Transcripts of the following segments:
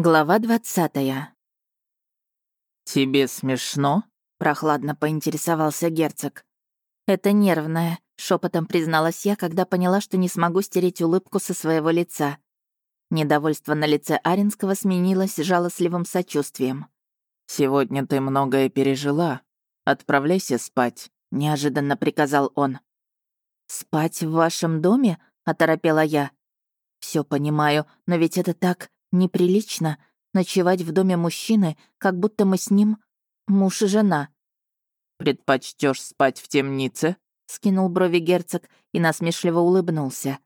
Глава двадцатая. «Тебе смешно?» — прохладно поинтересовался герцог. «Это нервное», — шепотом призналась я, когда поняла, что не смогу стереть улыбку со своего лица. Недовольство на лице Аринского сменилось жалостливым сочувствием. «Сегодня ты многое пережила. Отправляйся спать», — неожиданно приказал он. «Спать в вашем доме?» — оторопела я. Все понимаю, но ведь это так Неприлично ночевать в доме мужчины, как будто мы с ним муж и жена. Предпочтешь спать в темнице? скинул брови герцог и насмешливо улыбнулся.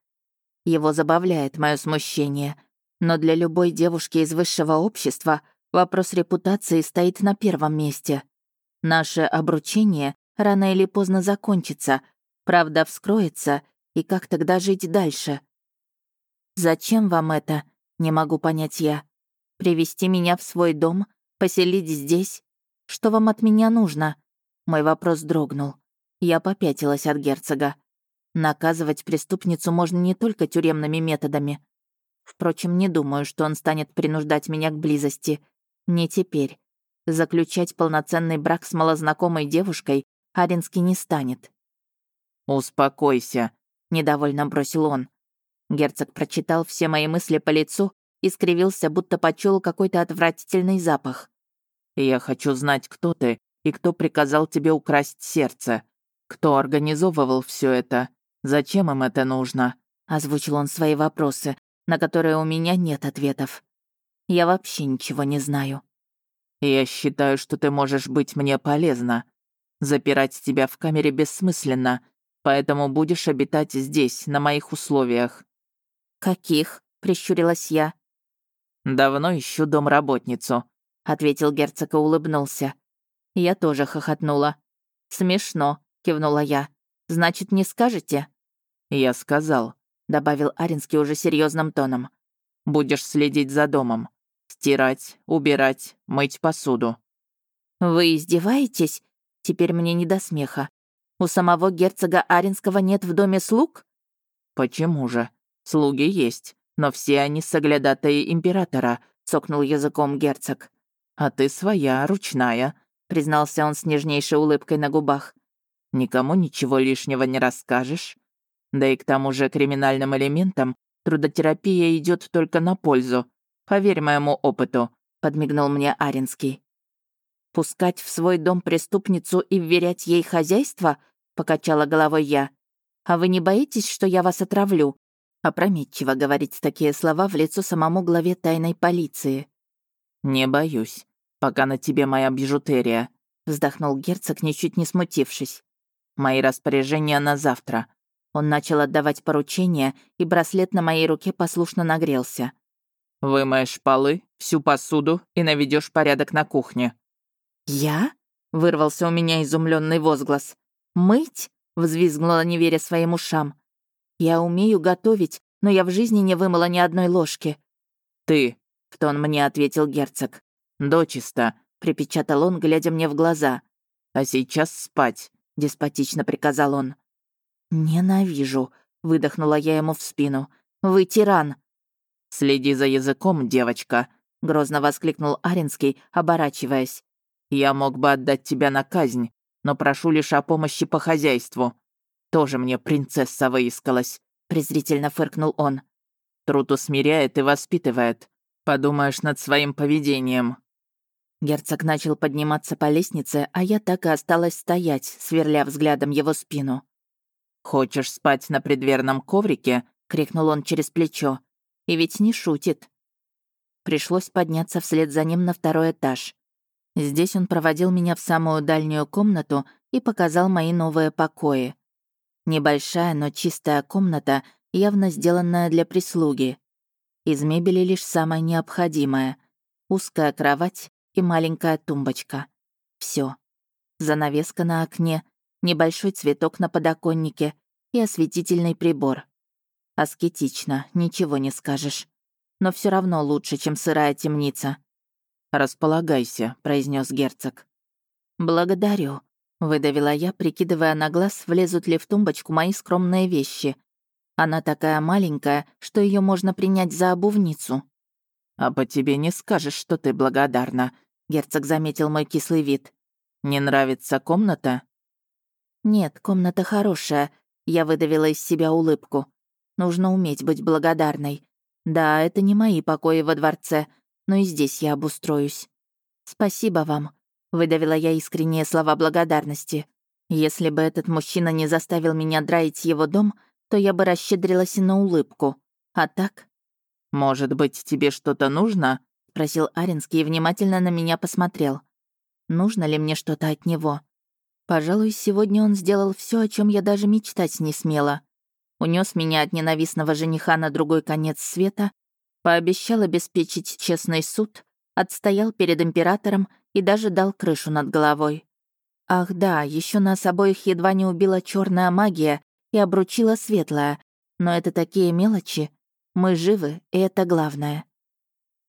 Его забавляет мое смущение, но для любой девушки из высшего общества вопрос репутации стоит на первом месте. Наше обручение рано или поздно закончится, правда вскроется, и как тогда жить дальше? «Зачем вам это?» Не могу понять я. Привести меня в свой дом? Поселить здесь? Что вам от меня нужно? Мой вопрос дрогнул. Я попятилась от герцога. Наказывать преступницу можно не только тюремными методами. Впрочем, не думаю, что он станет принуждать меня к близости. Не теперь. Заключать полноценный брак с малознакомой девушкой Аринский не станет. «Успокойся», — недовольно бросил он. Герцог прочитал все мои мысли по лицу и скривился, будто почуял какой-то отвратительный запах. «Я хочу знать, кто ты и кто приказал тебе украсть сердце. Кто организовывал все это? Зачем им это нужно?» Озвучил он свои вопросы, на которые у меня нет ответов. Я вообще ничего не знаю. «Я считаю, что ты можешь быть мне полезна. Запирать тебя в камере бессмысленно, поэтому будешь обитать здесь, на моих условиях. «Каких?» — прищурилась я. «Давно ищу домработницу», — ответил герцог и улыбнулся. Я тоже хохотнула. «Смешно», — кивнула я. «Значит, не скажете?» «Я сказал», — добавил Аринский уже серьезным тоном. «Будешь следить за домом. Стирать, убирать, мыть посуду». «Вы издеваетесь? Теперь мне не до смеха. У самого герцога Аринского нет в доме слуг?» «Почему же? Слуги есть, но все они соглядатые императора», — цокнул языком герцог. «А ты своя, ручная», — признался он с нежнейшей улыбкой на губах. «Никому ничего лишнего не расскажешь. Да и к тому же криминальным элементам трудотерапия идет только на пользу. Поверь моему опыту», — подмигнул мне Аринский. «Пускать в свой дом преступницу и вверять ей хозяйство?» — покачала головой я. «А вы не боитесь, что я вас отравлю?» Опрометчиво говорить такие слова в лицо самому главе тайной полиции. «Не боюсь, пока на тебе моя бижутерия», — вздохнул герцог, ничуть не смутившись. «Мои распоряжения на завтра». Он начал отдавать поручения, и браслет на моей руке послушно нагрелся. «Вымоешь полы, всю посуду и наведешь порядок на кухне». «Я?» — вырвался у меня изумленный возглас. «Мыть?» — взвизгнула, не веря своим ушам. Я умею готовить, но я в жизни не вымыла ни одной ложки». «Ты», — в тон мне ответил герцог. «Дочисто», — припечатал он, глядя мне в глаза. «А сейчас спать», — деспотично приказал он. «Ненавижу», — выдохнула я ему в спину. «Вы тиран». «Следи за языком, девочка», — грозно воскликнул Аринский, оборачиваясь. «Я мог бы отдать тебя на казнь, но прошу лишь о помощи по хозяйству. Тоже мне принцесса выискалась», — презрительно фыркнул он. «Труд усмиряет и воспитывает. Подумаешь над своим поведением». Герцог начал подниматься по лестнице, а я так и осталась стоять, сверля взглядом его спину. «Хочешь спать на предверном коврике?» — крикнул он через плечо. «И ведь не шутит». Пришлось подняться вслед за ним на второй этаж. Здесь он проводил меня в самую дальнюю комнату и показал мои новые покои. Небольшая, но чистая комната, явно сделанная для прислуги. Из мебели лишь самое необходимое. Узкая кровать и маленькая тумбочка. Все. Занавеска на окне, небольшой цветок на подоконнике и осветительный прибор. Аскетично, ничего не скажешь. Но все равно лучше, чем сырая темница. «Располагайся», — произнес герцог. «Благодарю», Выдавила я, прикидывая на глаз, влезут ли в тумбочку мои скромные вещи. Она такая маленькая, что ее можно принять за обувницу. «А по тебе не скажешь, что ты благодарна», — герцог заметил мой кислый вид. «Не нравится комната?» «Нет, комната хорошая», — я выдавила из себя улыбку. «Нужно уметь быть благодарной. Да, это не мои покои во дворце, но и здесь я обустроюсь. Спасибо вам», — выдавила я искренние слова благодарности. Если бы этот мужчина не заставил меня драить его дом, то я бы расщедрилась и на улыбку. А так? «Может быть, тебе что-то нужно?» — спросил Аринский и внимательно на меня посмотрел. «Нужно ли мне что-то от него?» Пожалуй, сегодня он сделал все, о чем я даже мечтать не смела. Унес меня от ненавистного жениха на другой конец света, пообещал обеспечить честный суд, отстоял перед императором и даже дал крышу над головой. Ах да, еще нас обоих едва не убила черная магия и обручила светлая, но это такие мелочи. Мы живы, и это главное.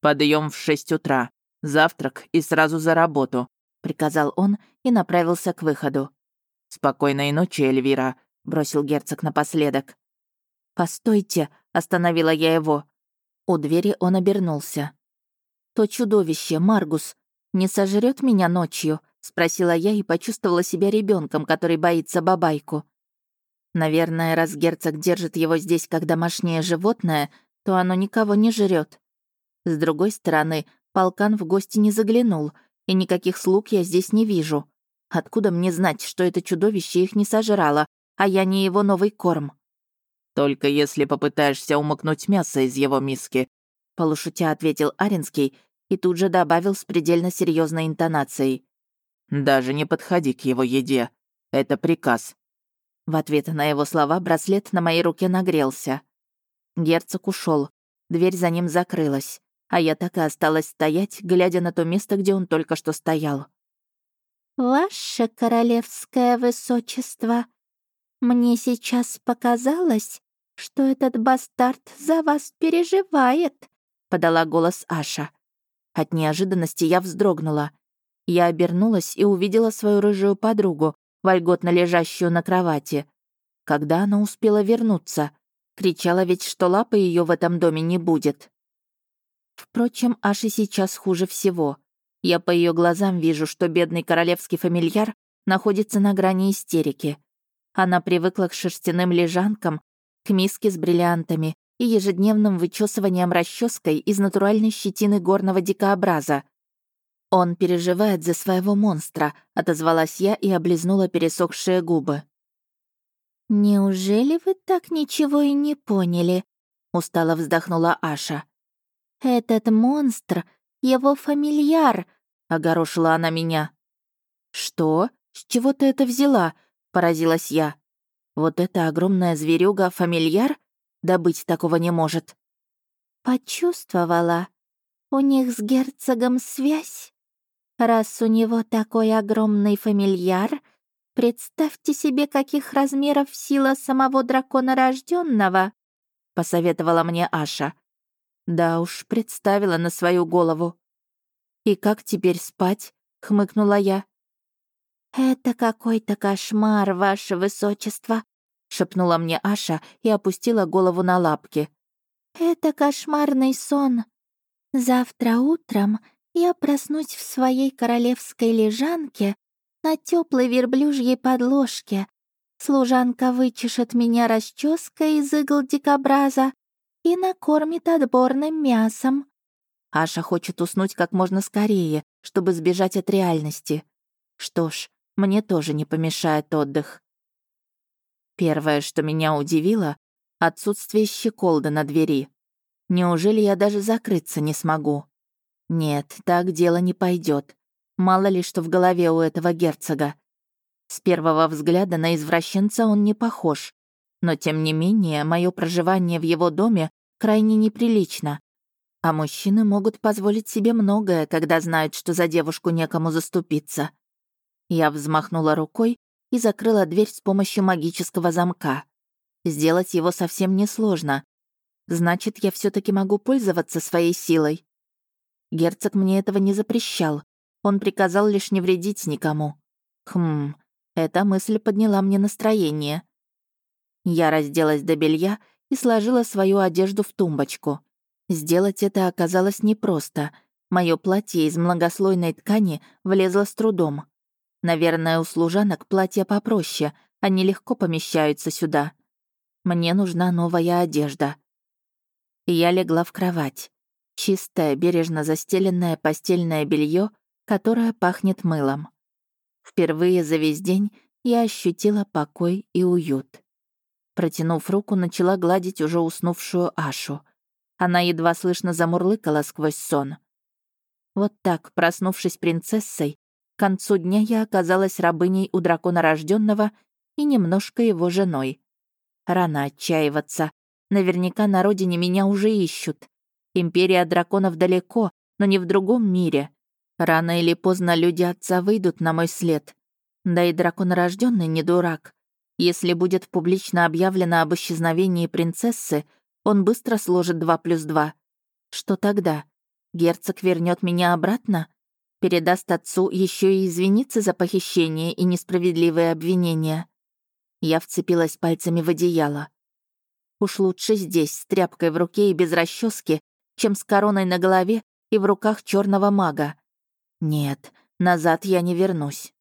Подъем в шесть утра, завтрак и сразу за работу», — приказал он и направился к выходу. «Спокойной ночи, Эльвира», — бросил герцог напоследок. «Постойте», — остановила я его. У двери он обернулся. «То чудовище, Маргус, не сожрет меня ночью?» — спросила я и почувствовала себя ребенком, который боится бабайку. Наверное, раз герцог держит его здесь как домашнее животное, то оно никого не жрет. С другой стороны, полкан в гости не заглянул, и никаких слуг я здесь не вижу. Откуда мне знать, что это чудовище их не сожрало, а я не его новый корм? «Только если попытаешься умыкнуть мясо из его миски», полушутя ответил Аренский и тут же добавил с предельно серьезной интонацией. Даже не подходи к его еде. Это приказ». В ответ на его слова браслет на моей руке нагрелся. Герцог ушел. Дверь за ним закрылась, а я так и осталась стоять, глядя на то место, где он только что стоял. «Ваше королевское высочество, мне сейчас показалось, что этот бастард за вас переживает», — подала голос Аша. От неожиданности я вздрогнула. Я обернулась и увидела свою рыжую подругу, вольготно лежащую на кровати. Когда она успела вернуться? Кричала ведь, что лапы ее в этом доме не будет. Впрочем, Аши сейчас хуже всего. Я по ее глазам вижу, что бедный королевский фамильяр находится на грани истерики. Она привыкла к шерстяным лежанкам, к миске с бриллиантами и ежедневным вычесыванием расческой из натуральной щетины горного дикообраза. «Он переживает за своего монстра», — отозвалась я и облизнула пересохшие губы. «Неужели вы так ничего и не поняли?» — устало вздохнула Аша. «Этот монстр — его фамильяр», — огорошила она меня. «Что? С чего ты это взяла?» — поразилась я. «Вот эта огромная зверюга — фамильяр? Да быть такого не может». «Почувствовала. У них с герцогом связь?» Раз у него такой огромный фамильяр, представьте себе, каких размеров сила самого дракона рожденного, посоветовала мне Аша. Да уж, представила на свою голову. И как теперь спать? хмыкнула я. Это какой-то кошмар, ваше высочество, шепнула мне Аша и опустила голову на лапки. Это кошмарный сон. Завтра утром я проснусь в своей королевской лежанке на теплой верблюжьей подложке. Служанка вычешет меня расческой из игл дикобраза и накормит отборным мясом. Аша хочет уснуть как можно скорее, чтобы сбежать от реальности. Что ж, мне тоже не помешает отдых. Первое, что меня удивило — отсутствие щеколда на двери. Неужели я даже закрыться не смогу? Нет, так дело не пойдет. Мало ли что в голове у этого герцога. С первого взгляда на извращенца он не похож. Но тем не менее, мое проживание в его доме крайне неприлично. А мужчины могут позволить себе многое, когда знают, что за девушку некому заступиться. Я взмахнула рукой и закрыла дверь с помощью магического замка. Сделать его совсем несложно. Значит, я все таки могу пользоваться своей силой. Герцог мне этого не запрещал. Он приказал лишь не вредить никому. Хм, эта мысль подняла мне настроение. Я разделась до белья и сложила свою одежду в тумбочку. Сделать это оказалось непросто. Мое платье из многослойной ткани влезло с трудом. Наверное, у служанок платья попроще, они легко помещаются сюда. Мне нужна новая одежда. Я легла в кровать. Чистое, бережно застеленное постельное белье, которое пахнет мылом. Впервые за весь день я ощутила покой и уют. Протянув руку, начала гладить уже уснувшую Ашу. Она едва слышно замурлыкала сквозь сон. Вот так, проснувшись принцессой, к концу дня я оказалась рабыней у дракона рожденного и немножко его женой. Рано отчаиваться. Наверняка на родине меня уже ищут. Империя драконов далеко, но не в другом мире. Рано или поздно люди отца выйдут на мой след. Да и драконорожденный не дурак. Если будет публично объявлено об исчезновении принцессы, он быстро сложит два плюс два. Что тогда? Герцог вернет меня обратно? Передаст отцу еще и извиниться за похищение и несправедливые обвинения? Я вцепилась пальцами в одеяло. Уж лучше здесь, с тряпкой в руке и без расчески, чем с короной на голове и в руках черного мага. Нет, назад я не вернусь.